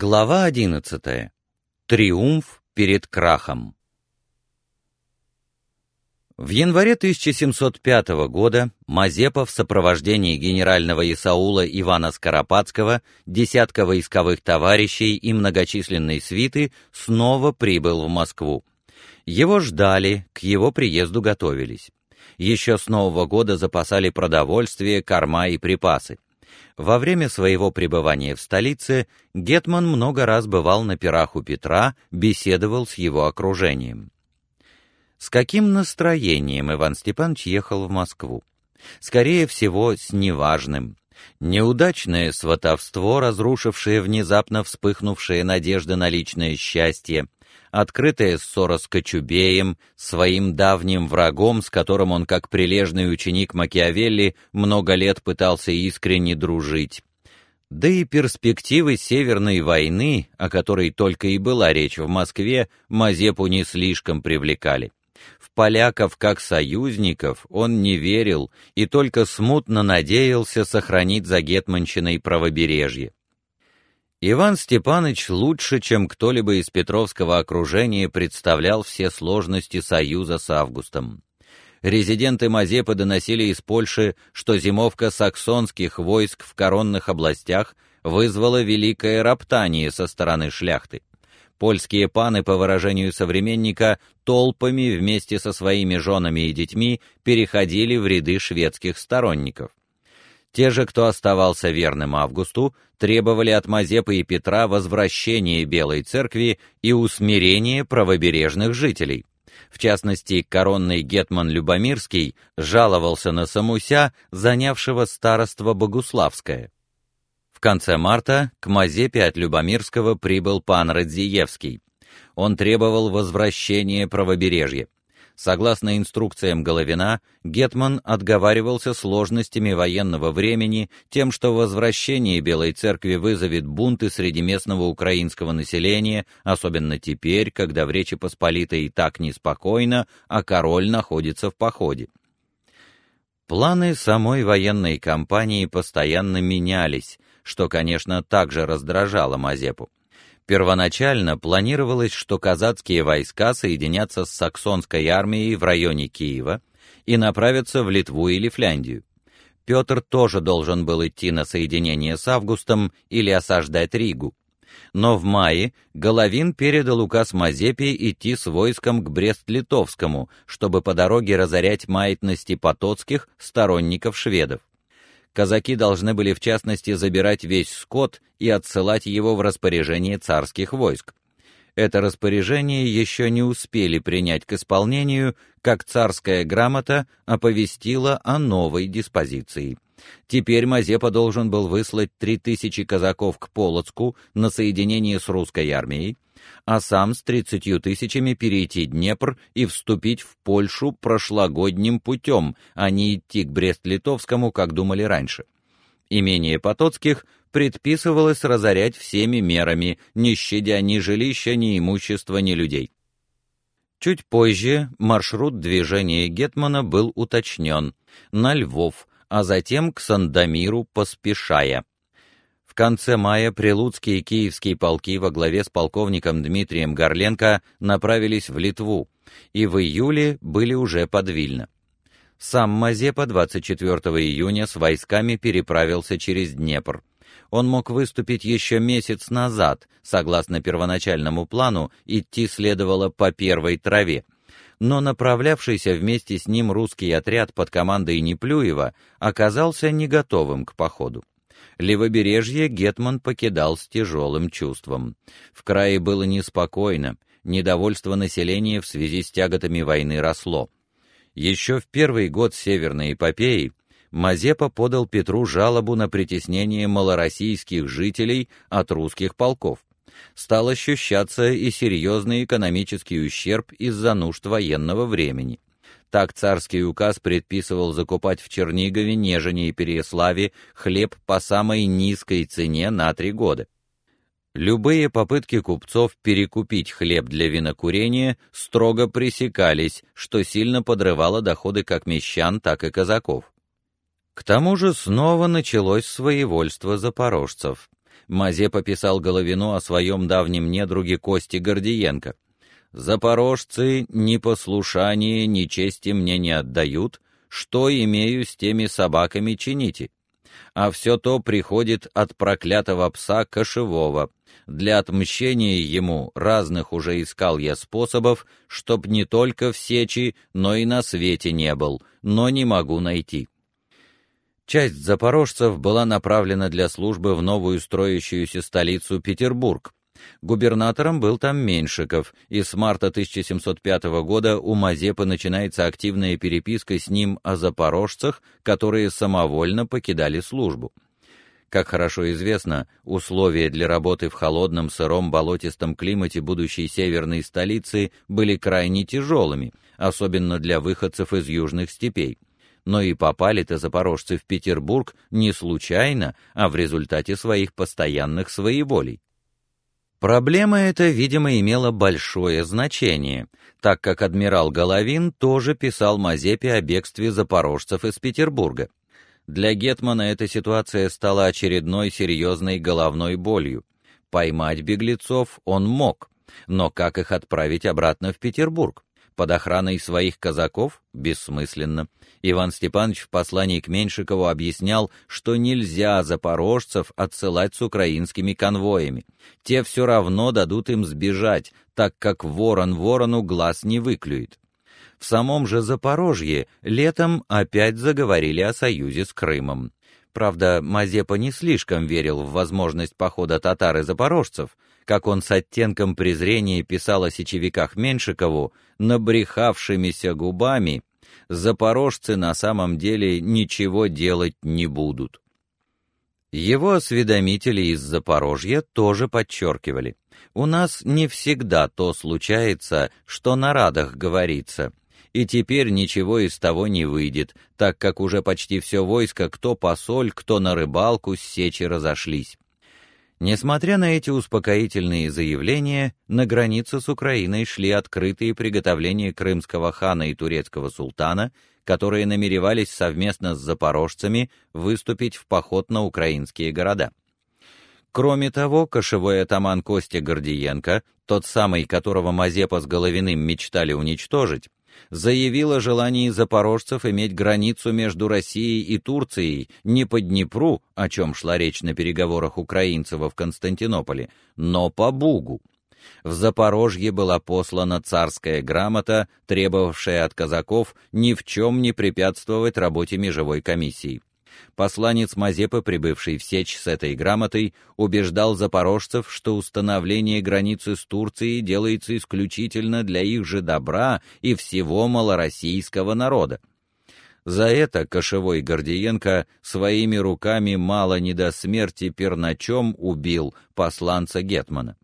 Глава 11. Триумф перед крахом. В январе 1705 года Мазепа в сопровождении генерального Исаула Ивана Скоропадского, десятка войсковых товарищей и многочисленной свиты снова прибыл в Москву. Его ждали, к его приезду готовились. Еще с Нового года запасали продовольствие, корма и припасы. Во время своего пребывания в столице гетман много раз бывал на пирах у Петра, беседовал с его окружением. С каким настроением Иван Степанович ехал в Москву? Скорее всего, с неважным. Неудачное сватовство, разрушившее внезапно вспыхнувшие надежды на личное счастье, открытая ссора с Кочубеем, своим давним врагом, с которым он как прилежный ученик Макиавелли много лет пытался искренне дружить. Да и перспективы Северной войны, о которой только и была речь в Москве, Мазепу не слишком привлекали. В поляков как союзников он не верил и только смутно надеялся сохранить за гетманщиной правобережье. Иван Степанович лучше, чем кто-либо из Петровского окружения представлял все сложности союза с Августом. Резиденты Мазепы доносили из Польши, что зимовка саксонских войск в коронных областях вызвала великое роптание со стороны шляхты. Польские паны, по выражению современника, толпами вместе со своими женами и детьми переходили в ряды шведских сторонников. Те же, кто оставался верным Августу, требовали от Мазепы и Петра возвращения Белой церкви и усмирения правобережных жителей. В частности, коронный гетман Любомирский жаловался на Самуся, занявшего староство Богуславское. В конце марта к Мазепе от Любомирского прибыл пан Радзиевский. Он требовал возвращения правобережья. Согласно инструкциям Головина, гетман отговаривался сложностями военного времени, тем, что возвращение Белой церкви вызовет бунты среди местного украинского населения, особенно теперь, когда в Речи Посполитой и так неспокойно, а король находится в походе. Планы самой военной кампании постоянно менялись, что, конечно, также раздражало Мазепу. Первоначально планировалось, что казацкие войска соединятся с саксонской армией в районе Киева и направятся в Литву или Финляндию. Петр тоже должен был идти на соединение с Августом или осаждать Ригу. Но в мае Головин передал указ Мазепе идти с войском к Брест-Литовскому, чтобы по дороге разорять маятности потоцких сторонников шведов казаки должны были в частности забирать весь скот и отсылать его в распоряжение царских войск. Это распоряжение еще не успели принять к исполнению, как царская грамота оповестила о новой диспозиции. Теперь Мазепа должен был выслать три тысячи казаков к Полоцку на соединение с русской армией, а сам с тридцатью тысячами перейти Днепр и вступить в Польшу прошлогодним путем, а не идти к Брест-Литовскому, как думали раньше. Имение Потоцких предписывалось разорять всеми мерами, не щадя ни жилища, ни имущества, ни людей. Чуть позже маршрут движения гетмана был уточнен на Львов, а затем к Сандомиру поспешая конце мая Прилуцкие Киевские полки во главе с полковником Дмитрием Горленко направились в Литву и в июле были уже под Вильно. Сам Мазепа 24 июня с войсками переправился через Днепр. Он мог выступить еще месяц назад, согласно первоначальному плану, идти следовало по первой траве. Но направлявшийся вместе с ним русский отряд под командой Неплюева оказался не готовым к походу. Левобережье гетман покидал с тяжелым чувством. В крае было неспокойно, недовольство населения в связи с тяготами войны росло. Еще в первый год Северной эпопеи Мазепа подал Петру жалобу на притеснение малороссийских жителей от русских полков. Стал ощущаться и серьезный экономический ущерб из-за нужд военного времени. Так царский указ предписывал закупать в Чернигове, Нежине и Переяславе хлеб по самой низкой цене на три года. Любые попытки купцов перекупить хлеб для винокурения строго пресекались, что сильно подрывало доходы как мещан, так и казаков. К тому же снова началось своевольство запорожцев. Мазепа писал Головину о своем давнем недруге Косте Гордиенко. «Запорожцы ни послушания, ни чести мне не отдают, что имею с теми собаками чините? А все то приходит от проклятого пса Кошевого. Для отмщения ему разных уже искал я способов, чтоб не только в сечи, но и на свете не был, но не могу найти». Часть запорожцев была направлена для службы в новую строящуюся столицу Петербург. Губернатором был там Меньшиков, и с марта 1705 года у Мазепы начинается активная переписка с ним о запорожцах, которые самовольно покидали службу. Как хорошо известно, условия для работы в холодном, сыром, болотистом климате будущей северной столицы были крайне тяжелыми, особенно для выходцев из южных степей но и попали-то запорожцы в Петербург не случайно, а в результате своих постоянных своеволий. Проблема эта, видимо, имела большое значение, так как адмирал Головин тоже писал Мазепе о бегстве запорожцев из Петербурга. Для гетмана эта ситуация стала очередной серьезной головной болью. Поймать беглецов он мог, но как их отправить обратно в Петербург? Под охраной своих казаков бессмысленно. Иван Степанович в послании к Меньшикову объяснял, что нельзя запорожцев отсылать с украинскими конвоями. Те все равно дадут им сбежать, так как ворон ворону глаз не выклюет. В самом же Запорожье летом опять заговорили о союзе с Крымом. Правда, Мазепа не слишком верил в возможность похода татар и запорожцев, как он с оттенком презрения писал о сечевиках Меншикову, набрехавшимися губами, запорожцы на самом деле ничего делать не будут. Его осведомители из Запорожья тоже подчеркивали: у нас не всегда то случается, что на радах говорится. И теперь ничего из того не выйдет, так как уже почти все войско, кто посоль, кто на рыбалку с сечи разошлись. Несмотря на эти успокоительные заявления, на границе с Украиной шли открытые приготовления крымского хана и турецкого султана, которые намеревались совместно с запорожцами выступить в поход на украинские города. Кроме того, кошевой атаман Костя Гордиенко, тот самый, которого Мазепа с Головиным мечтали уничтожить, заявил о желании запорожцев иметь границу между Россией и Турцией не по Днепру, о чем шла речь на переговорах украинцев в Константинополе, но по Бугу. В Запорожье была послана царская грамота, требовавшая от казаков ни в чем не препятствовать работе межевой комиссии. Посланец Мазепы, прибывший в Сечь с этой грамотой, убеждал запорожцев, что установление границы с Турцией делается исключительно для их же добра и всего малороссийского народа. За это кошевой Гордиенко своими руками мало не до смерти перначом убил посланца гетмана.